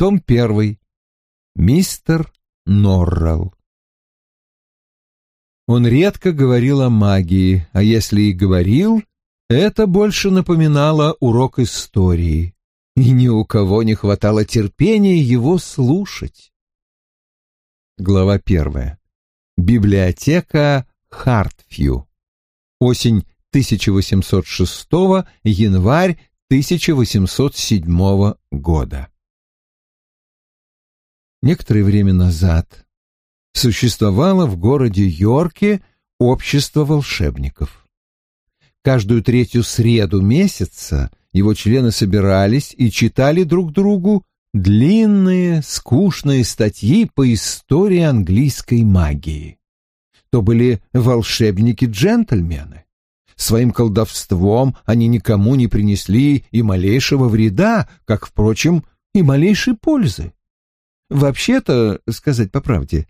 Том первый. Мистер Норрелл. Он редко говорил о магии, а если и говорил, это больше напоминало урок истории, и ни у кого не хватало терпения его слушать. Глава первая. Библиотека Хартфью. Осень 1806, январь 1807 года. Некоторое время назад существовало в городе Йорке общество волшебников. Каждую третью среду месяца его члены собирались и читали друг другу длинные, скучные статьи по истории английской магии. То были волшебники-джентльмены. Своим колдовством они никому не принесли и малейшего вреда, как, впрочем, и малейшей пользы. Вообще-то, сказать по правде,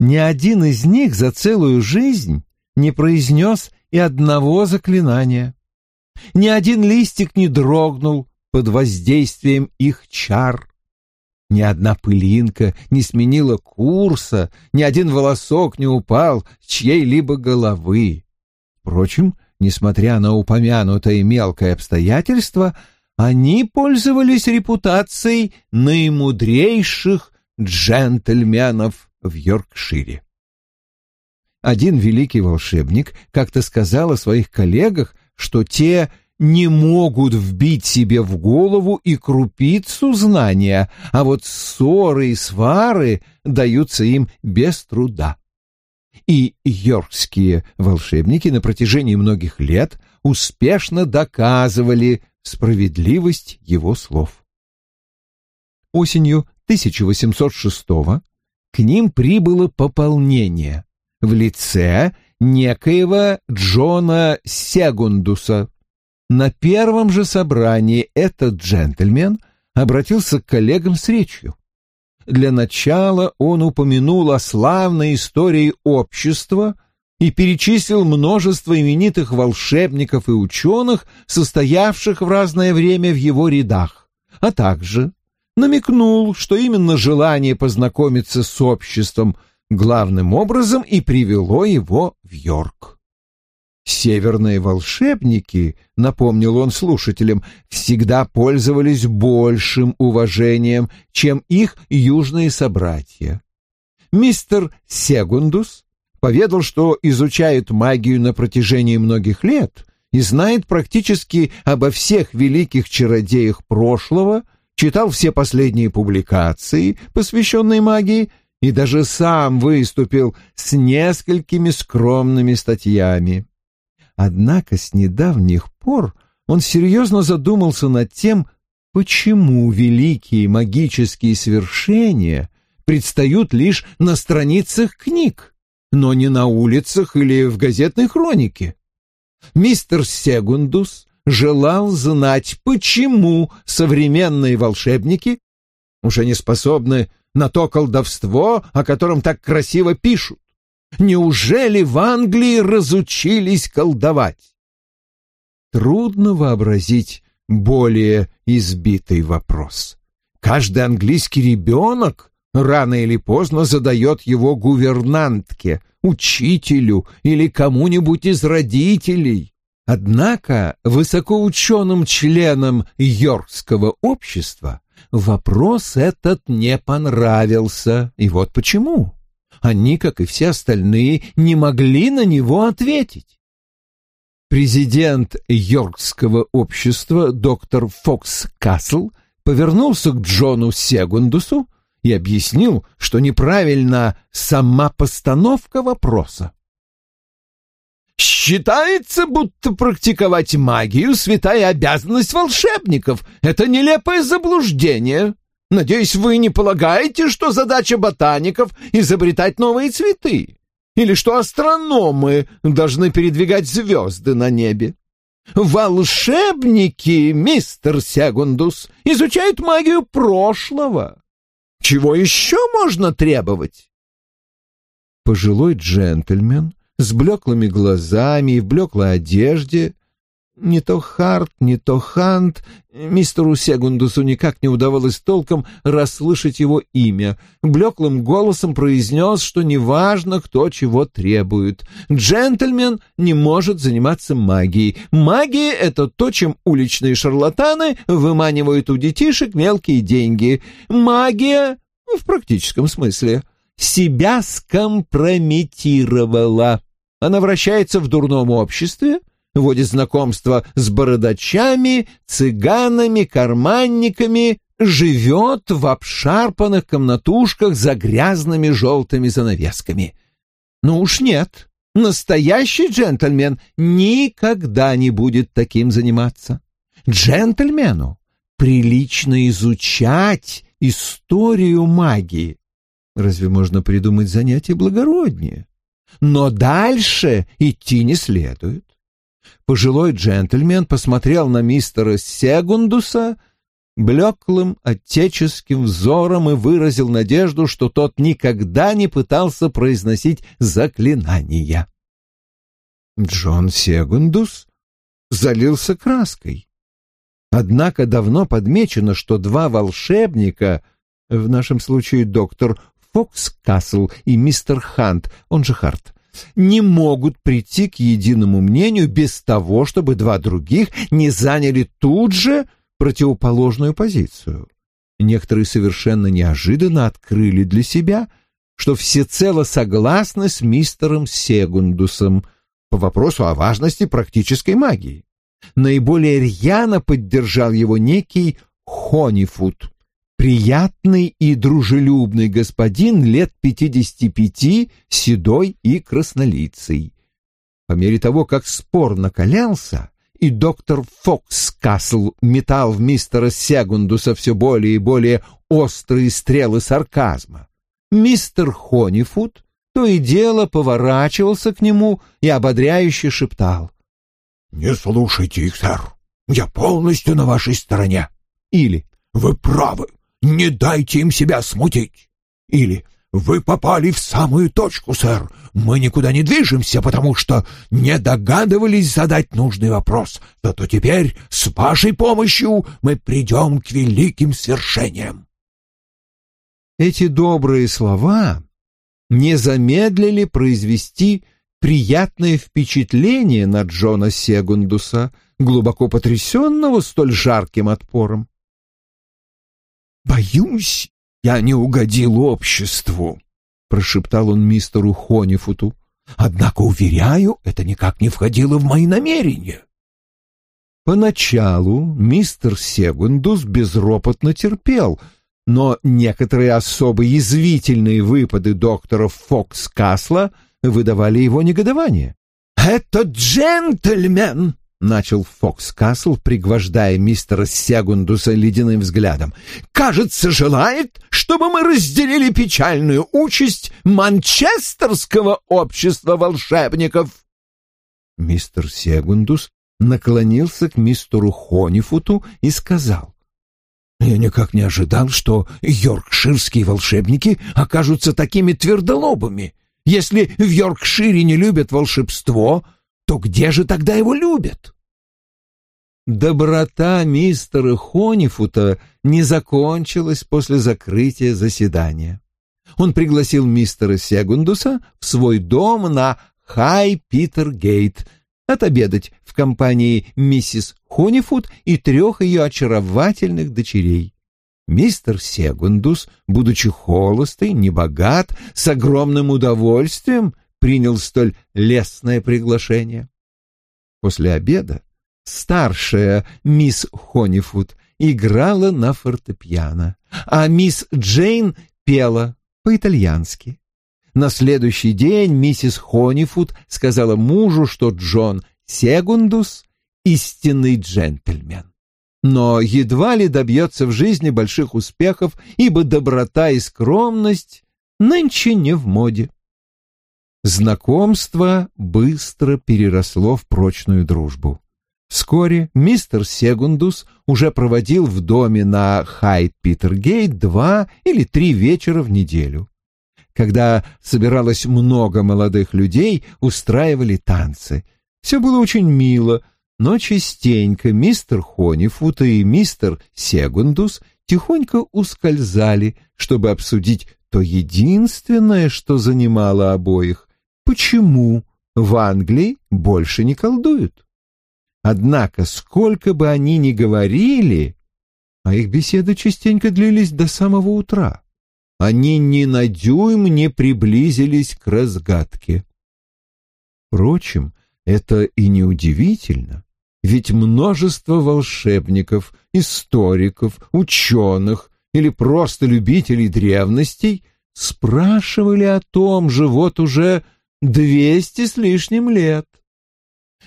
ни один из них за целую жизнь не произнес и одного заклинания. Ни один листик не дрогнул под воздействием их чар. Ни одна пылинка не сменила курса, ни один волосок не упал с чьей-либо головы. Впрочем, несмотря на упомянутое мелкое обстоятельство, они пользовались репутацией наимудрейших джентльменов в Йоркшире. Один великий волшебник как-то сказал о своих коллегах, что те не могут вбить себе в голову и крупицу знания, а вот ссоры и свары даются им без труда. И йоркские волшебники на протяжении многих лет успешно доказывали справедливость его слов. Осенью 1806 к ним прибыло пополнение в лице некоего Джона Сегундуса. На первом же собрании этот джентльмен обратился к коллегам с речью. Для начала он упомянул о славной истории общества и перечислил множество именитых волшебников и ученых, состоявших в разное время в его рядах, а также намекнул, что именно желание познакомиться с обществом главным образом и привело его в Йорк. Северные волшебники, напомнил он слушателям, всегда пользовались большим уважением, чем их южные собратья. Мистер Сегундус поведал, что изучает магию на протяжении многих лет и знает практически обо всех великих чародеях прошлого — читал все последние публикации, посвященные магии, и даже сам выступил с несколькими скромными статьями. Однако с недавних пор он серьезно задумался над тем, почему великие магические свершения предстают лишь на страницах книг, но не на улицах или в газетной хронике. Мистер Сегундус желал знать, почему современные волшебники уже не способны на то колдовство, о котором так красиво пишут. Неужели в Англии разучились колдовать? Трудно вообразить более избитый вопрос. Каждый английский ребенок рано или поздно задает его гувернантке, учителю или кому-нибудь из родителей. Однако высокоученым членам Йоркского общества вопрос этот не понравился, и вот почему. Они, как и все остальные, не могли на него ответить. Президент Йоркского общества доктор Фокс Касл повернулся к Джону Сегундусу и объяснил, что неправильна сама постановка вопроса. Считается, будто практиковать магию — святая обязанность волшебников. Это нелепое заблуждение. Надеюсь, вы не полагаете, что задача ботаников — изобретать новые цветы? Или что астрономы должны передвигать звезды на небе? Волшебники, мистер Сегундус, изучают магию прошлого. Чего еще можно требовать? Пожилой джентльмен с блеклыми глазами и в блеклой одежде, не то Харт, не то Хант. Мистеру Сегундусу никак не удавалось толком расслышать его имя. Блеклым голосом произнес, что неважно, кто чего требует. Джентльмен не может заниматься магией. Магия — это то, чем уличные шарлатаны выманивают у детишек мелкие деньги. Магия, в практическом смысле, себя скомпрометировала. Она вращается в дурном обществе, водит знакомство с бородачами, цыганами, карманниками, живет в обшарпанных комнатушках за грязными желтыми занавесками. Ну уж нет, настоящий джентльмен никогда не будет таким заниматься. Джентльмену прилично изучать историю магии. Разве можно придумать занятие благороднее? Но дальше идти не следует. Пожилой джентльмен посмотрел на мистера Сегундуса блеклым отеческим взором и выразил надежду, что тот никогда не пытался произносить заклинания. Джон Сегундус залился краской. Однако давно подмечено, что два волшебника, в нашем случае доктор Фокскасл и мистер Хант, он же Харт, не могут прийти к единому мнению без того, чтобы два других не заняли тут же противоположную позицию. Некоторые совершенно неожиданно открыли для себя, что всецело согласны с мистером Сегундусом по вопросу о важности практической магии. Наиболее рьяно поддержал его некий Хонифуд приятный и дружелюбный господин лет пятидесяти пяти, седой и краснолицый. По мере того, как спор накалялся, и доктор Фокскасл метал в мистера Сегундуса все более и более острые стрелы сарказма, мистер Хонифуд то и дело поворачивался к нему и ободряюще шептал. «Не слушайте их, сэр, я полностью на вашей стороне». Или «Вы правы, не дайте им себя смутить. Или «Вы попали в самую точку, сэр. Мы никуда не движемся, потому что не догадывались задать нужный вопрос. Зато теперь, с вашей помощью, мы придем к великим свершениям». Эти добрые слова не замедлили произвести приятное впечатление на Джона Сегундуса, глубоко потрясенного столь жарким отпором. «Боюсь, я не угодил обществу», — прошептал он мистеру Хонифуту. «Однако, уверяю, это никак не входило в мои намерения». Поначалу мистер Сегундус безропотно терпел, но некоторые особо язвительные выпады доктора Фокс Касла выдавали его негодование. «Это джентльмен!» — начал Фокс Касл, пригвождая мистера Сегундуса ледяным взглядом. «Кажется, желает, чтобы мы разделили печальную участь Манчестерского общества волшебников». Мистер Сегундус наклонился к мистеру Хонифуту и сказал. «Я никак не ожидал, что йоркширские волшебники окажутся такими твердолобыми. Если в Йоркшире не любят волшебство, то где же тогда его любят? Доброта мистера Хонифута не закончилась после закрытия заседания. Он пригласил мистера Сегундуса в свой дом на Хай-Питер-Гейт отобедать в компании миссис Хонифут и трех ее очаровательных дочерей. Мистер Сегундус, будучи холостый, небогат, с огромным удовольствием принял столь лестное приглашение. После обеда старшая мисс Хонифуд играла на фортепиано, а мисс Джейн пела по-итальянски. На следующий день миссис Хонифуд сказала мужу, что Джон Сегундус — истинный джентльмен. Но едва ли добьется в жизни больших успехов, ибо доброта и скромность нынче не в моде. Знакомство быстро переросло в прочную дружбу. Вскоре мистер Сегундус уже проводил в доме на Хайт-Питергейт два или три вечера в неделю. Когда собиралось много молодых людей, устраивали танцы. Все было очень мило, Но частенько мистер Хонифут и мистер Сегундус тихонько ускользали, чтобы обсудить то единственное, что занимало обоих — почему в Англии больше не колдуют. Однако, сколько бы они ни говорили, а их беседы частенько длились до самого утра, они ни на дюйм не приблизились к разгадке. Впрочем, это и не удивительно, ведь множество волшебников, историков, ученых или просто любителей древностей спрашивали о том же вот уже двести с лишним лет.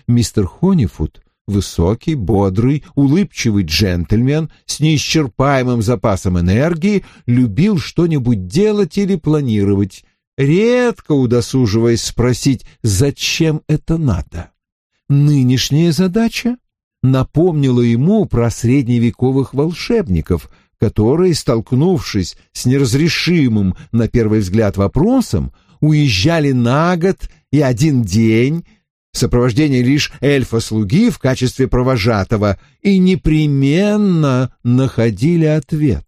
Мистер Хонифуд высокий, бодрый, улыбчивый джентльмен с неисчерпаемым запасом энергии любил что-нибудь делать или планировать, редко удосуживаясь спросить, зачем это надо. Нынешняя задача напомнила ему про средневековых волшебников, которые, столкнувшись с неразрешимым на первый взгляд вопросом, уезжали на год и один день сопровождении лишь эльфа-слуги в качестве провожатого и непременно находили ответ.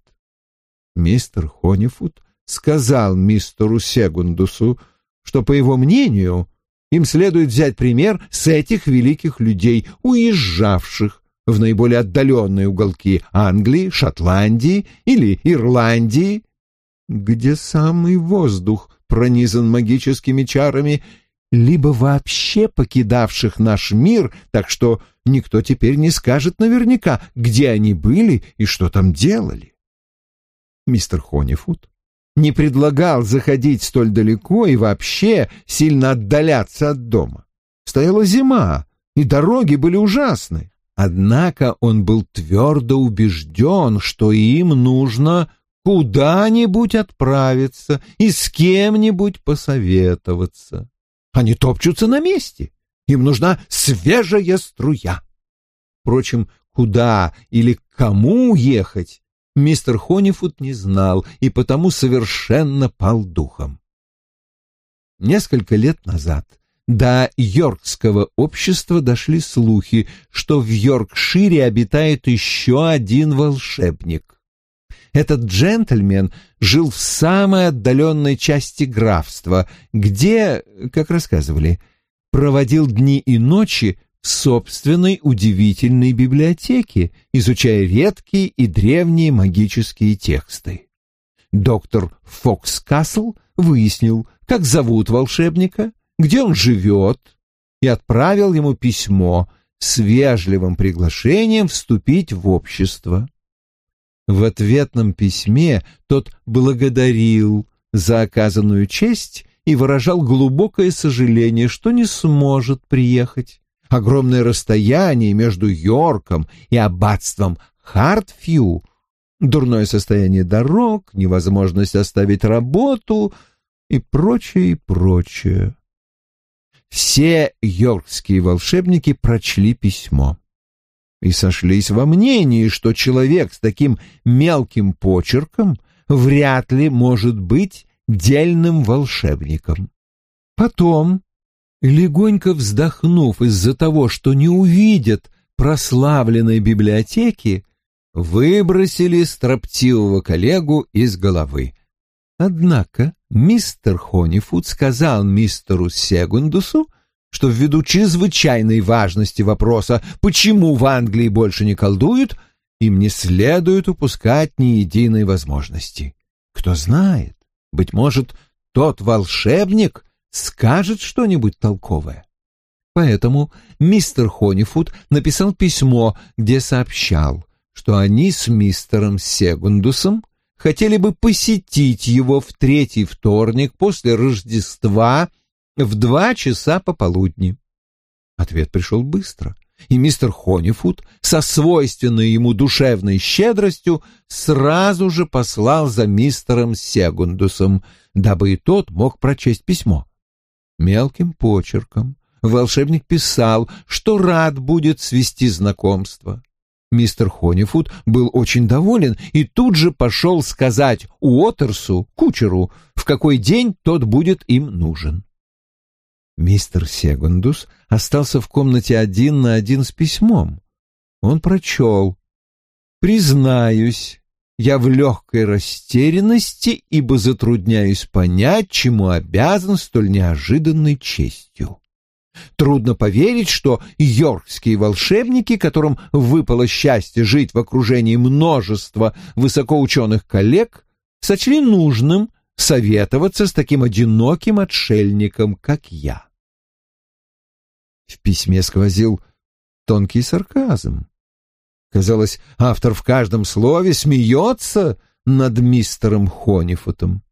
Мистер Хонифуд сказал мистеру Сегундусу, что, по его мнению, им следует взять пример с этих великих людей, уезжавших в наиболее отдаленные уголки Англии, Шотландии или Ирландии, где самый воздух пронизан магическими чарами, либо вообще покидавших наш мир, так что никто теперь не скажет наверняка, где они были и что там делали. Мистер Хонифуд не предлагал заходить столь далеко и вообще сильно отдаляться от дома. Стояла зима, и дороги были ужасны. Однако он был твердо убежден, что им нужно куда-нибудь отправиться и с кем-нибудь посоветоваться. Они топчутся на месте. Им нужна свежая струя. Впрочем, куда или кому уехать, мистер Хонифуд не знал и потому совершенно пал духом. Несколько лет назад до Йоркского общества дошли слухи, что в Йоркшире обитает еще один волшебник. Этот джентльмен жил в самой отдаленной части графства, где, как рассказывали, проводил дни и ночи в собственной удивительной библиотеке, изучая редкие и древние магические тексты. Доктор Фокс Касл выяснил, как зовут волшебника, где он живет, и отправил ему письмо с вежливым приглашением вступить в общество. В ответном письме тот благодарил за оказанную честь и выражал глубокое сожаление, что не сможет приехать. Огромное расстояние между Йорком и аббатством Хартфью, дурное состояние дорог, невозможность оставить работу и прочее, и прочее. Все йоркские волшебники прочли письмо и сошлись во мнении, что человек с таким мелким почерком вряд ли может быть дельным волшебником. Потом, легонько вздохнув из-за того, что не увидят прославленной библиотеки, выбросили строптивого коллегу из головы. Однако мистер Хонифуд сказал мистеру Сегундусу, что ввиду чрезвычайной важности вопроса, почему в Англии больше не колдуют, им не следует упускать ни единой возможности. Кто знает, быть может, тот волшебник скажет что-нибудь толковое. Поэтому мистер Хонифуд написал письмо, где сообщал, что они с мистером Сегундусом хотели бы посетить его в третий вторник после Рождества в два часа пополудни. Ответ пришел быстро, и мистер Хонифуд со свойственной ему душевной щедростью сразу же послал за мистером Сегундусом, дабы и тот мог прочесть письмо. Мелким почерком волшебник писал, что рад будет свести знакомство. Мистер Хонифуд был очень доволен и тут же пошел сказать Уотерсу, кучеру, в какой день тот будет им нужен. Мистер Сегундус остался в комнате один на один с письмом. Он прочел. «Признаюсь, я в легкой растерянности, ибо затрудняюсь понять, чему обязан столь неожиданной честью. Трудно поверить, что йоркские волшебники, которым выпало счастье жить в окружении множества высокоученых коллег, сочли нужным советоваться с таким одиноким отшельником, как я. В письме сквозил тонкий сарказм. Казалось, автор в каждом слове смеется над мистером Хонифутом.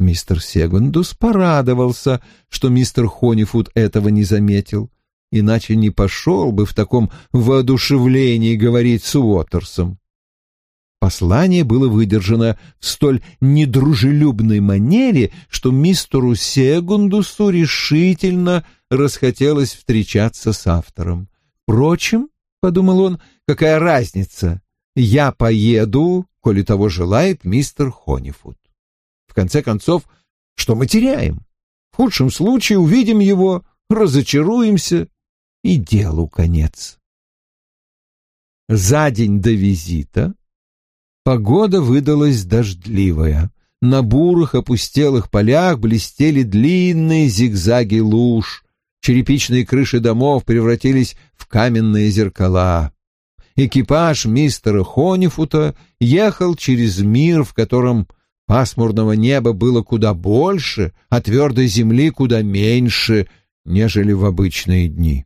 Мистер Сегундус порадовался, что мистер Хонифут этого не заметил, иначе не пошел бы в таком воодушевлении говорить с Уотерсом. Послание было выдержано в столь недружелюбной манере, что мистеру Сегундусу решительно расхотелось встречаться с автором. Впрочем, — подумал он, — какая разница? Я поеду, коли того желает мистер Хонифуд. В конце концов, что мы теряем? В худшем случае увидим его, разочаруемся, и делу конец. За день до визита погода выдалась дождливая. На бурых опустелых полях блестели длинные зигзаги луж, черепичные крыши домов превратились в каменные зеркала. Экипаж мистера Хонифута ехал через мир, в котором пасмурного неба было куда больше, а твердой земли куда меньше, нежели в обычные дни.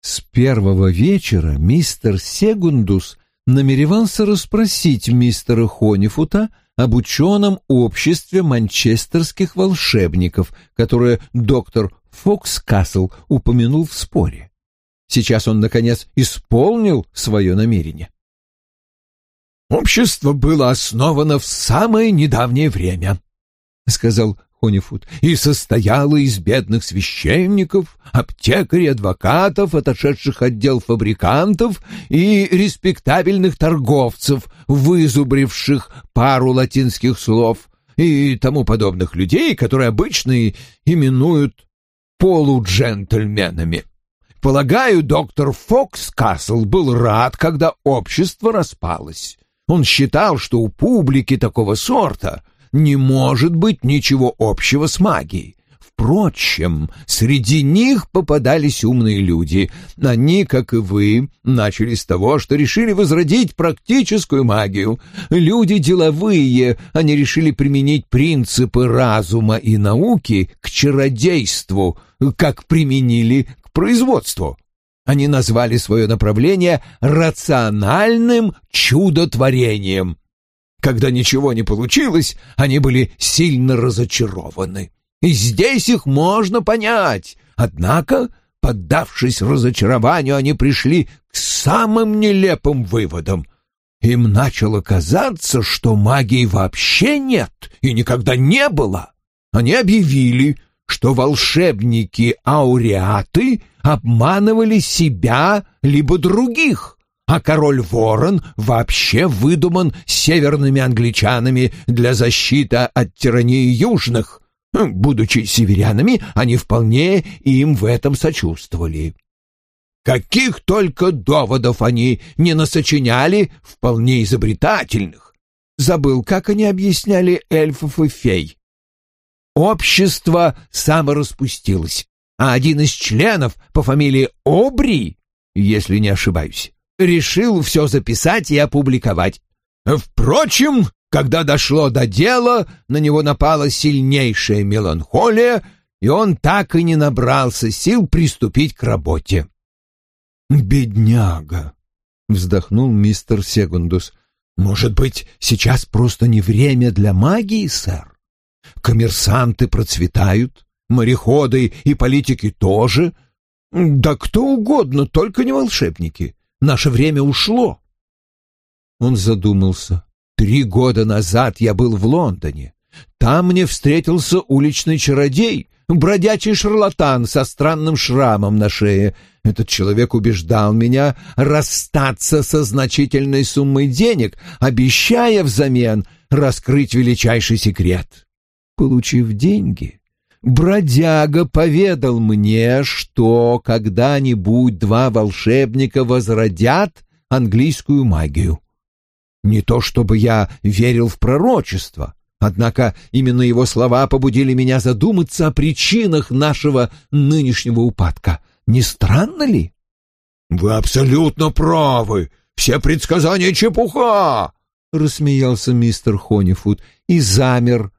С первого вечера мистер Сегундус намеревался расспросить мистера Хонифута об ученом обществе манчестерских волшебников, которое доктор Фокс Касл упомянул в споре. Сейчас он, наконец, исполнил свое намерение. «Общество было основано в самое недавнее время», — сказал Хонифуд, «и состояло из бедных священников, аптекарей, адвокатов, отошедших отдел фабрикантов и респектабельных торговцев, вызубривших пару латинских слов, и тому подобных людей, которые обычно именуют полуджентльменами. Полагаю, доктор Фокс Касл был рад, когда общество распалось. Он считал, что у публики такого сорта не может быть ничего общего с магией. Впрочем, среди них попадались умные люди. Они, как и вы, начали с того, что решили возродить практическую магию. Люди деловые, они решили применить принципы разума и науки к чародейству, как применили к производству. Они назвали свое направление рациональным чудотворением. Когда ничего не получилось, они были сильно разочарованы. И здесь их можно понять. Однако, поддавшись разочарованию, они пришли к самым нелепым выводам. Им начало казаться, что магии вообще нет и никогда не было. Они объявили, что волшебники-ауреаты обманывали себя либо других, а король Ворон вообще выдуман северными англичанами для защиты от тирании южных. Будучи северянами, они вполне им в этом сочувствовали. Каких только доводов они не насочиняли, вполне изобретательных. Забыл, как они объясняли эльфов и фей. Общество самораспустилось, а один из членов по фамилии Обри, если не ошибаюсь, решил все записать и опубликовать. Впрочем, когда дошло до дела, на него напала сильнейшая меланхолия, и он так и не набрался сил приступить к работе. «Бедняга!» — вздохнул мистер Сегундус. «Может быть, сейчас просто не время для магии, сэр? Коммерсанты процветают, мореходы и политики тоже. Да кто угодно, только не волшебники. Наше время ушло». Он задумался. Три года назад я был в Лондоне. Там мне встретился уличный чародей, бродячий шарлатан со странным шрамом на шее. Этот человек убеждал меня расстаться со значительной суммой денег, обещая взамен раскрыть величайший секрет. Получив деньги, бродяга поведал мне, что когда-нибудь два волшебника возродят английскую магию. Не то чтобы я верил в пророчество, однако именно его слова побудили меня задуматься о причинах нашего нынешнего упадка. Не странно ли? «Вы абсолютно правы. Все предсказания чепуха!» — рассмеялся мистер Хонифуд и замер,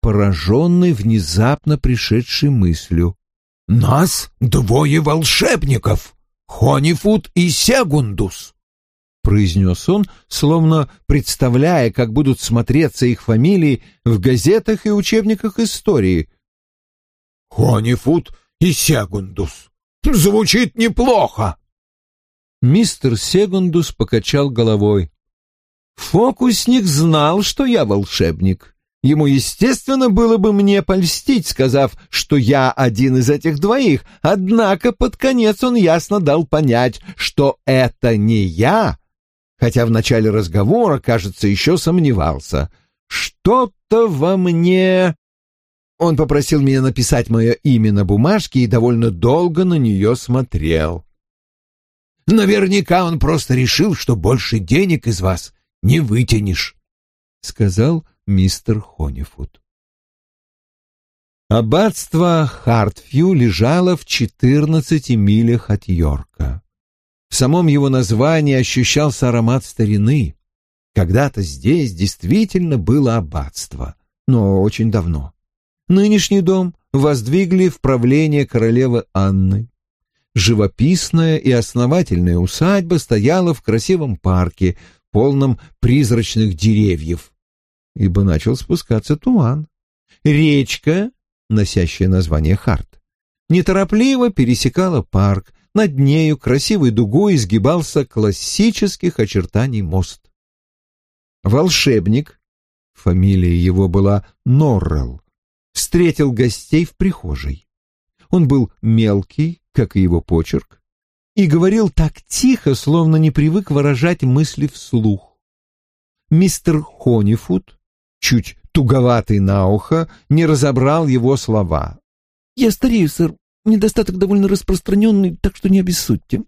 пораженный внезапно пришедшей мыслью. «Нас двое волшебников, Хонифуд и Сегундус!» — произнес он, словно представляя, как будут смотреться их фамилии в газетах и учебниках истории. «Хонифуд и Сегундус. Звучит неплохо!» Мистер Сегундус покачал головой. «Фокусник знал, что я волшебник. Ему, естественно, было бы мне польстить, сказав, что я один из этих двоих, однако под конец он ясно дал понять, что это не я, хотя в начале разговора, кажется, еще сомневался. Что-то во мне... Он попросил меня написать мое имя на бумажке и довольно долго на нее смотрел. Наверняка он просто решил, что больше денег из вас не вытянешь, — сказал мистер Хонифуд. Аббатство Хартфью лежало в четырнадцати милях от Йорка. В самом его названии ощущался аромат старины. Когда-то здесь действительно было аббатство, но очень давно. Нынешний дом воздвигли в правление королевы Анны. Живописная и основательная усадьба стояла в красивом парке, полном призрачных деревьев, ибо начал спускаться туман. Речка, носящая название Харт, неторопливо пересекала парк, над нею красивой дугой изгибался классических очертаний мост. Волшебник, фамилия его была Норрелл, встретил гостей в прихожей. Он был мелкий, как и его почерк, и говорил так тихо, словно не привык выражать мысли вслух. Мистер Хонифуд, чуть туговатый на ухо, не разобрал его слова. «Я старею, сэр. Недостаток довольно распространенный, так что не обессудьте».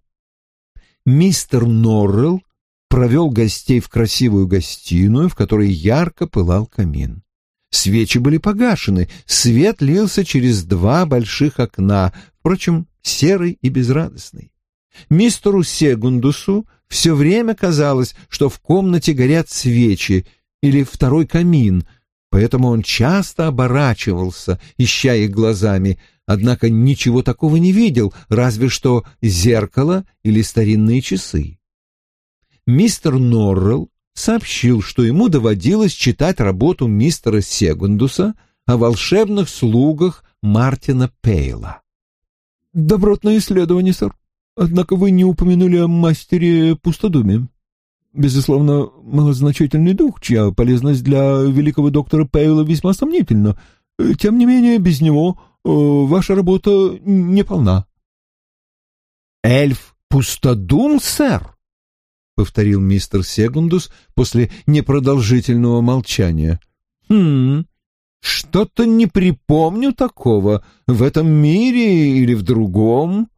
Мистер Норрелл провел гостей в красивую гостиную, в которой ярко пылал камин. Свечи были погашены, свет лился через два больших окна, впрочем, серый и безрадостный. Мистеру Сегундусу все время казалось, что в комнате горят свечи или второй камин, поэтому он часто оборачивался, ища их глазами, однако ничего такого не видел, разве что зеркало или старинные часы. Мистер Норрелл сообщил, что ему доводилось читать работу мистера Сегундуса о волшебных слугах Мартина Пейла. «Добротное исследование, сэр. Однако вы не упомянули о мастере пустодуме. Безусловно, малозначительный дух, чья полезность для великого доктора Пейла весьма сомнительна. Тем не менее, без него э, ваша работа неполна». «Эльф пустодум, сэр?» — повторил мистер Сегундус после непродолжительного молчания. «Хм, что-то не припомню такого в этом мире или в другом».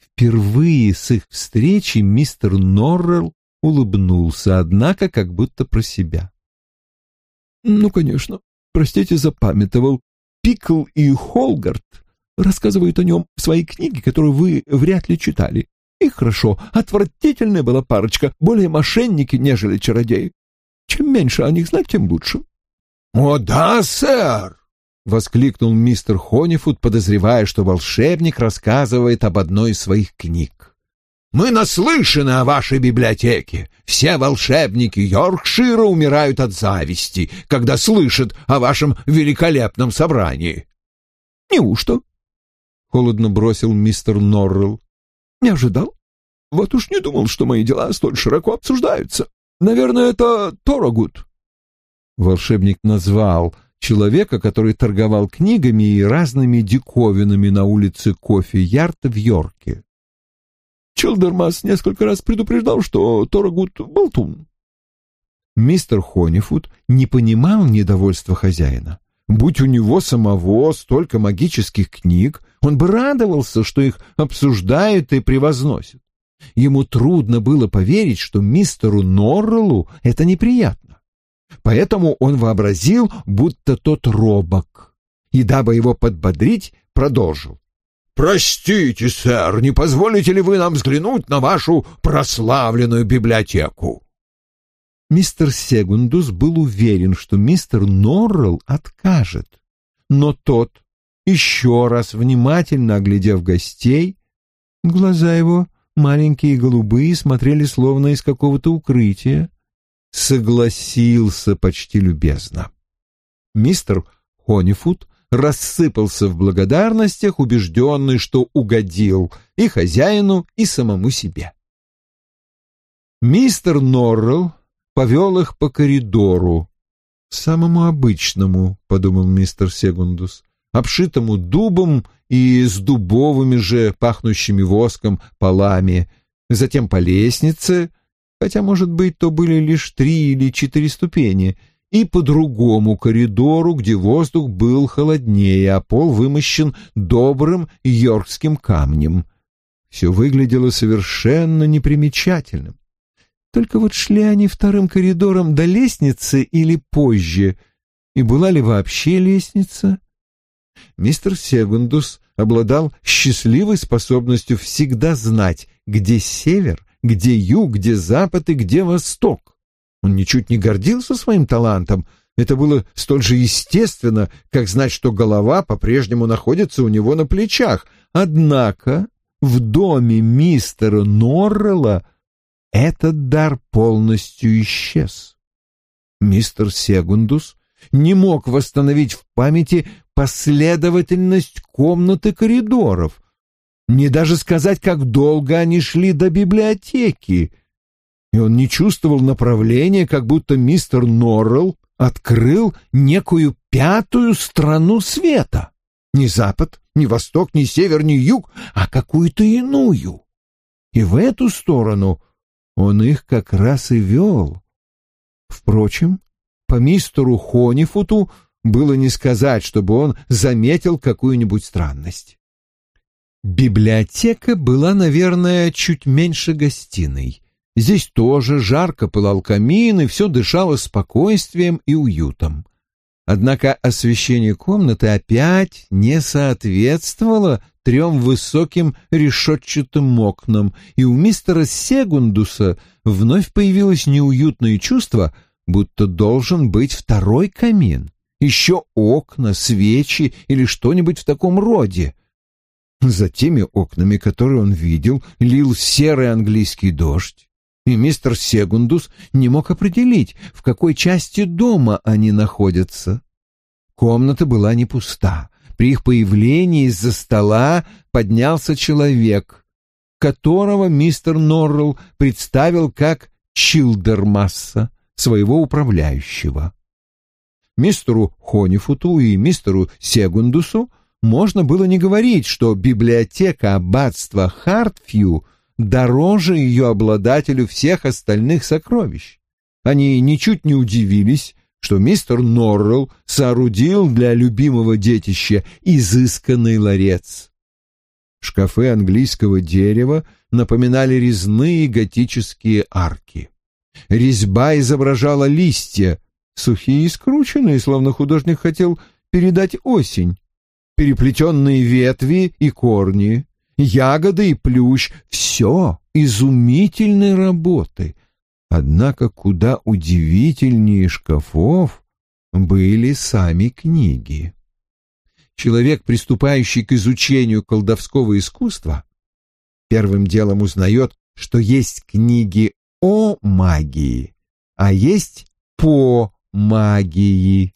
Впервые с их встречи мистер Норрелл улыбнулся, однако как будто про себя. «Ну, конечно, простите, запамятовал. Пикл и Холгард рассказывают о нем в своей книге, которую вы вряд ли читали. И хорошо, отвратительная была парочка, более мошенники, нежели чародеи. Чем меньше о них знать, тем лучше. — О да, сэр! — воскликнул мистер Хонифуд, подозревая, что волшебник рассказывает об одной из своих книг. «Мы наслышаны о вашей библиотеке. Все волшебники Йоркшира умирают от зависти, когда слышат о вашем великолепном собрании». «Неужто?» — холодно бросил мистер Норрелл. Не ожидал? Вот уж не думал, что мои дела столь широко обсуждаются. Наверное, это Торогут. Волшебник назвал человека, который торговал книгами и разными диковинами на улице Кофе-Ярд в Йорке. Чилдермас несколько раз предупреждал, что Торогут — болтун. Мистер Хонифуд не понимал недовольства хозяина. Будь у него самого столько магических книг, он бы радовался, что их обсуждают и превозносят. Ему трудно было поверить, что мистеру Норреллу это неприятно. Поэтому он вообразил, будто тот робок. И дабы его подбодрить, продолжил. «Простите, сэр, не позволите ли вы нам взглянуть на вашу прославленную библиотеку?» Мистер Сегундус был уверен, что мистер Норрелл откажет. Но тот, еще раз внимательно оглядев гостей, глаза его, маленькие и голубые, смотрели словно из какого-то укрытия, согласился почти любезно. Мистер Хонифуд рассыпался в благодарностях, убежденный, что угодил и хозяину, и самому себе. Мистер Норрелл повел их по коридору, самому обычному, — подумал мистер Сегундус, обшитому дубом и с дубовыми же, пахнущими воском, полами, затем по лестнице, хотя, может быть, то были лишь три или четыре ступени, и по другому коридору, где воздух был холоднее, а пол вымощен добрым йоркским камнем. Все выглядело совершенно непримечательным. Только вот шли они вторым коридором до лестницы или позже, и была ли вообще лестница? Мистер Сегундус обладал счастливой способностью всегда знать, где север, где юг, где запад и где восток. Он ничуть не гордился своим талантом, это было столь же естественно, как знать, что голова по-прежнему находится у него на плечах. Однако в доме мистера Норрелла этот дар полностью исчез. Мистер Сегундус не мог восстановить в памяти последовательность комнат и коридоров, не даже сказать, как долго они шли до библиотеки, и он не чувствовал направления, как будто мистер Норрелл открыл некую пятую страну света. Не запад, не восток, не север, не юг, а какую-то иную. И в эту сторону он их как раз и вел. Впрочем, по мистеру Хонифуту было не сказать, чтобы он заметил какую-нибудь странность. Библиотека была, наверное, чуть меньше гостиной. Здесь тоже жарко пылал камин, и все дышало спокойствием и уютом. Однако освещение комнаты опять не соответствовало трем высоким решетчатым окнам, и у мистера Сегундуса вновь появилось неуютное чувство, будто должен быть второй камин, еще окна, свечи или что-нибудь в таком роде. За теми окнами, которые он видел, лил серый английский дождь, и мистер Сегундус не мог определить, в какой части дома они находятся. Комната была не пуста, при их появлении из-за стола поднялся человек, которого мистер Норрелл представил как Чилдермасса, своего управляющего. Мистеру Хонифуту и мистеру Сегундусу можно было не говорить, что библиотека аббатства Хартфью дороже ее обладателю всех остальных сокровищ. Они ничуть не удивились, что мистер Норрелл соорудил для любимого детища изысканный ларец. Шкафы английского дерева напоминали резные готические арки. Резьба изображала листья, сухие и скрученные, словно художник хотел передать осень, переплетенные ветви и корни, ягоды и плющ — все изумительной работы — Однако куда удивительнее шкафов были сами книги. Человек, приступающий к изучению колдовского искусства, первым делом узнает, что есть книги о магии, а есть по магии.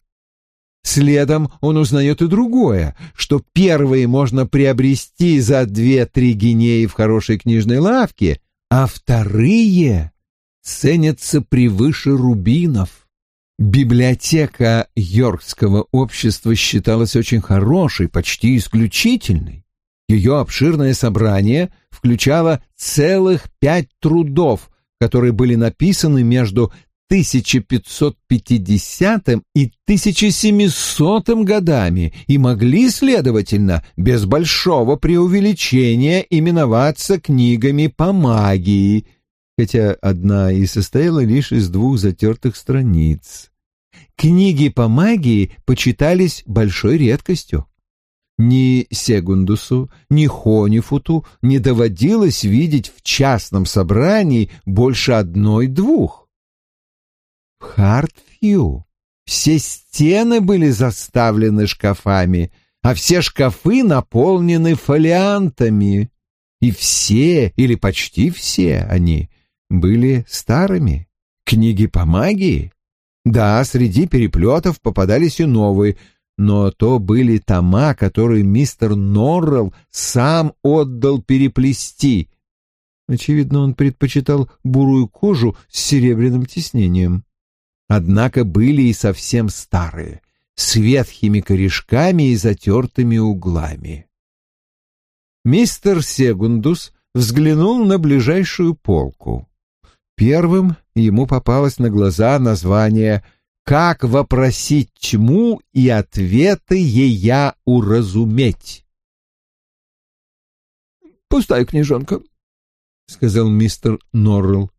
Следом он узнает и другое, что первые можно приобрести за две-три гинеи в хорошей книжной лавке, а вторые ценятся превыше рубинов. Библиотека Йоркского общества считалась очень хорошей, почти исключительной. Ее обширное собрание включало целых пять трудов, которые были написаны между 1550 и 1700 годами и могли, следовательно, без большого преувеличения именоваться книгами по магии, хотя одна и состояла лишь из двух затертых страниц. Книги по магии почитались большой редкостью. Ни Сегундусу, ни Хонифуту не доводилось видеть в частном собрании больше одной-двух. В Хартфью все стены были заставлены шкафами, а все шкафы наполнены фолиантами, и все, или почти все они, были старыми. Книги по магии? Да, среди переплетов попадались и новые — но то были тома, которые мистер Норрелл сам отдал переплести. Очевидно, он предпочитал бурую кожу с серебряным тиснением. Однако были и совсем старые, с ветхими корешками и затертыми углами. Мистер Сегундус взглянул на ближайшую полку. Первым ему попалось на глаза название как вопросить тьму и ответы ея уразуметь. «Пустая книжонка», — сказал мистер Норрелл.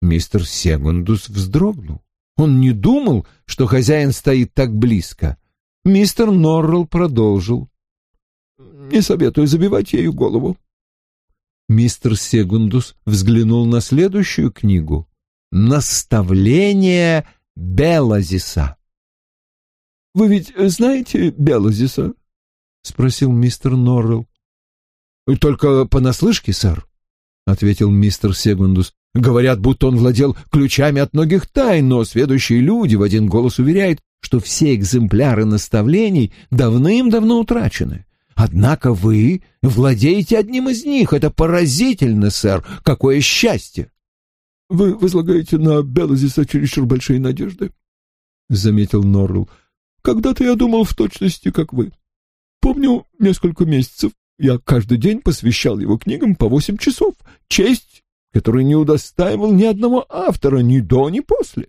Мистер Сегундус вздрогнул. Он не думал, что хозяин стоит так близко. Мистер Норрелл продолжил. «Не советую забивать ею голову». Мистер Сегундус взглянул на следующую книгу. «Наставление Белазиса. «Вы ведь знаете Белазиса?» — спросил мистер Норрелл. «Только понаслышке, сэр», — ответил мистер Сегундус. «Говорят, будто он владел ключами от многих тайн, но сведущие люди в один голос уверяют, что все экземпляры наставлений давным-давно утрачены. Однако вы владеете одним из них. Это поразительно, сэр. Какое счастье!» Вы возлагаете на Белазиса чересчур большие надежды, — заметил Норрелл. Когда-то я думал в точности, как вы. Помню, несколько месяцев я каждый день посвящал его книгам по восемь часов. Честь, которой не удостаивал ни одного автора ни до, ни после.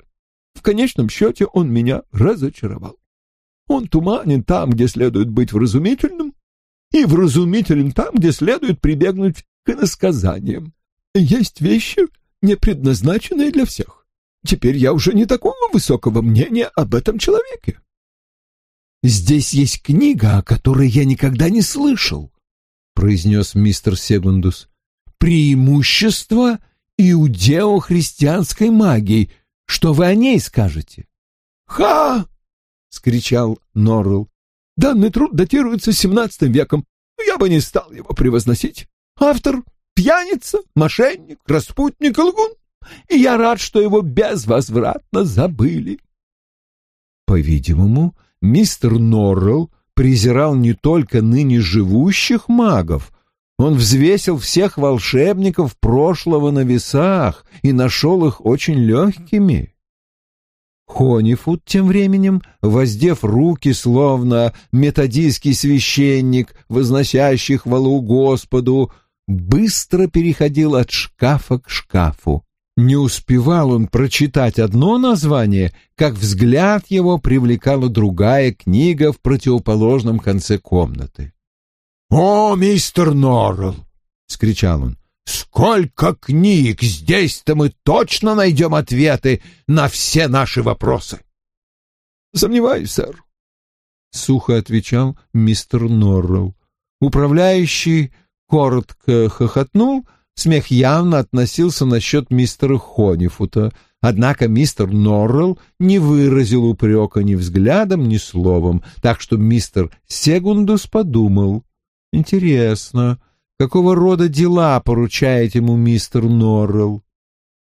В конечном счете он меня разочаровал. Он туманен там, где следует быть вразумительным, и вразумителен там, где следует прибегнуть к иносказаниям. Есть вещи, не предназначенное для всех. Теперь я уже не такого высокого мнения об этом человеке. «Здесь есть книга, о которой я никогда не слышал», — произнес мистер Сегундус. «Преимущество иудео-христианской магии. Что вы о ней скажете?» «Ха!» — скричал Норрелл. «Данный труд датируется XVII веком. Я бы не стал его превозносить. Автор пьяница, мошенник, распутник лгун, и я рад, что его безвозвратно забыли. По-видимому, мистер Норрелл презирал не только ныне живущих магов, он взвесил всех волшебников прошлого на весах и нашел их очень легкими. Хонифуд тем временем, воздев руки, словно методистский священник, возносящий хвалу Господу, быстро переходил от шкафа к шкафу. Не успевал он прочитать одно название, как взгляд его привлекала другая книга в противоположном конце комнаты. «О, мистер Норрелл!» — скричал он. «Сколько книг! Здесь-то мы точно найдем ответы на все наши вопросы!» «Сомневаюсь, сэр», — сухо отвечал мистер Норрелл. Управляющий коротко хохотнул, смех явно относился насчет мистера Хонифута, однако мистер Норрелл не выразил упрека ни взглядом, ни словом, так что мистер Сегундус подумал, «Интересно, какого рода дела поручает ему мистер Норрелл?»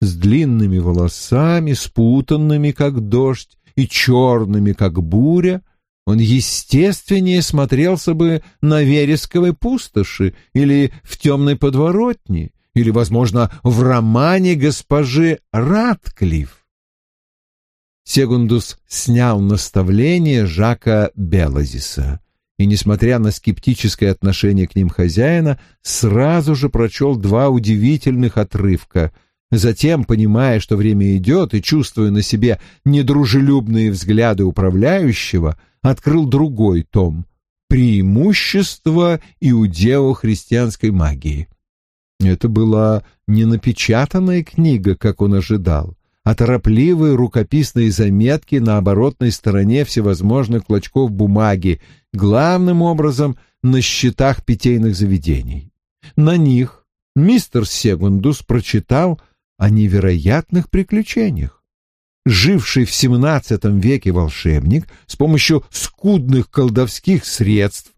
С длинными волосами, спутанными, как дождь, и черными, как буря, он естественнее смотрелся бы на вересковой пустоши или в темной подворотне, или, возможно, в романе госпожи Ратклифф. Сегундус снял наставление Жака Белазиса и, несмотря на скептическое отношение к ним хозяина, сразу же прочел два удивительных отрывка. Затем, понимая, что время идет, и чувствуя на себе недружелюбные взгляды управляющего, открыл другой том «Преимущество иудео-христианской магии». Это была не напечатанная книга, как он ожидал, а торопливые рукописные заметки на оборотной стороне всевозможных клочков бумаги, главным образом на счетах питейных заведений. На них мистер Сегундус прочитал о невероятных приключениях. Живший в XVII веке волшебник с помощью скудных колдовских средств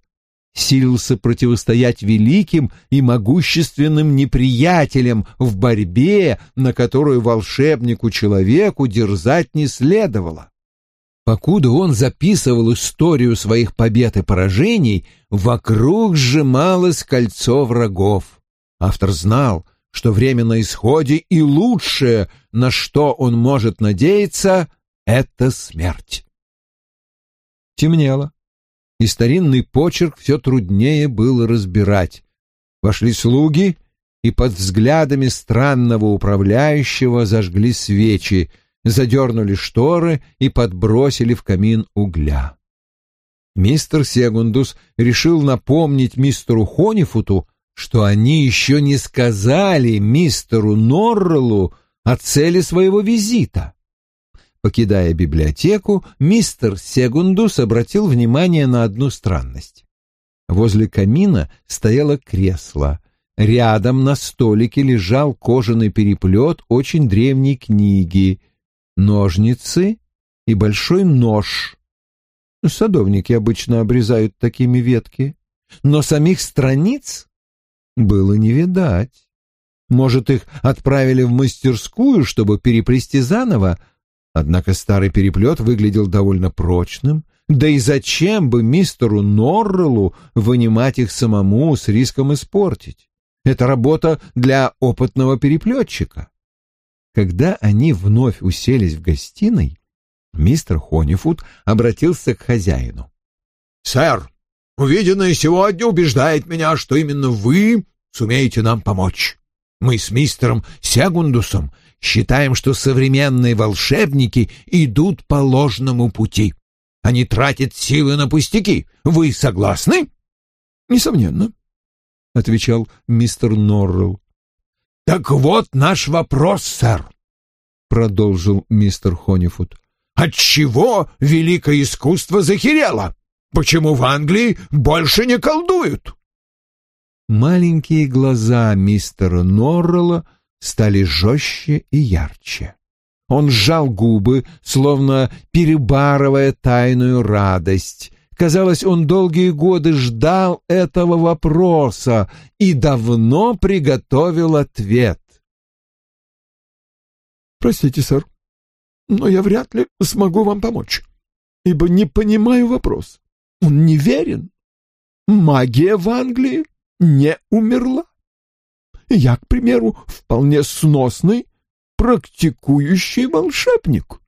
силился противостоять великим и могущественным неприятелям в борьбе, на которую волшебнику-человеку дерзать не следовало. Покуда он записывал историю своих побед и поражений, вокруг сжималось кольцо врагов. Автор знал, что время на исходе и лучшее, на что он может надеяться, — это смерть. Темнело и старинный почерк все труднее было разбирать. Вошли слуги, и под взглядами странного управляющего зажгли свечи, задернули шторы и подбросили в камин угля. Мистер Сегундус решил напомнить мистеру Хонифуту, что они еще не сказали мистеру Норреллу о цели своего визита. Покидая библиотеку, мистер Сегундус обратил внимание на одну странность. Возле камина стояло кресло. Рядом на столике лежал кожаный переплет очень древней книги, ножницы и большой нож. Садовники обычно обрезают такими ветки, но самих страниц было не видать. Может, их отправили в мастерскую, чтобы переплести заново, Однако старый переплет выглядел довольно прочным, да и зачем бы мистеру Норреллу вынимать их самому с риском испортить? Это работа для опытного переплетчика. Когда они вновь уселись в гостиной, мистер Хонифуд обратился к хозяину. «Сэр, увиденное сегодня убеждает меня, что именно вы сумеете нам помочь. Мы с мистером Сегундусом Считаем, что современные волшебники идут по ложному пути. Они тратят силы на пустяки. Вы согласны? Несомненно, отвечал мистер Норрелл. Так вот наш вопрос, сэр, продолжил мистер Хонифуд. Отчего великое искусство захерело? Почему в Англии больше не колдуют? Маленькие глаза мистера Норрелла стали жестче и ярче. Он сжал губы, словно перебарывая тайную радость. Казалось, он долгие годы ждал этого вопроса и давно приготовил ответ. «Простите, сэр, но я вряд ли смогу вам помочь, ибо не понимаю вопрос. Он неверен. Магия в Англии не умерла. Я, к примеру, вполне сносный, практикующий волшебник.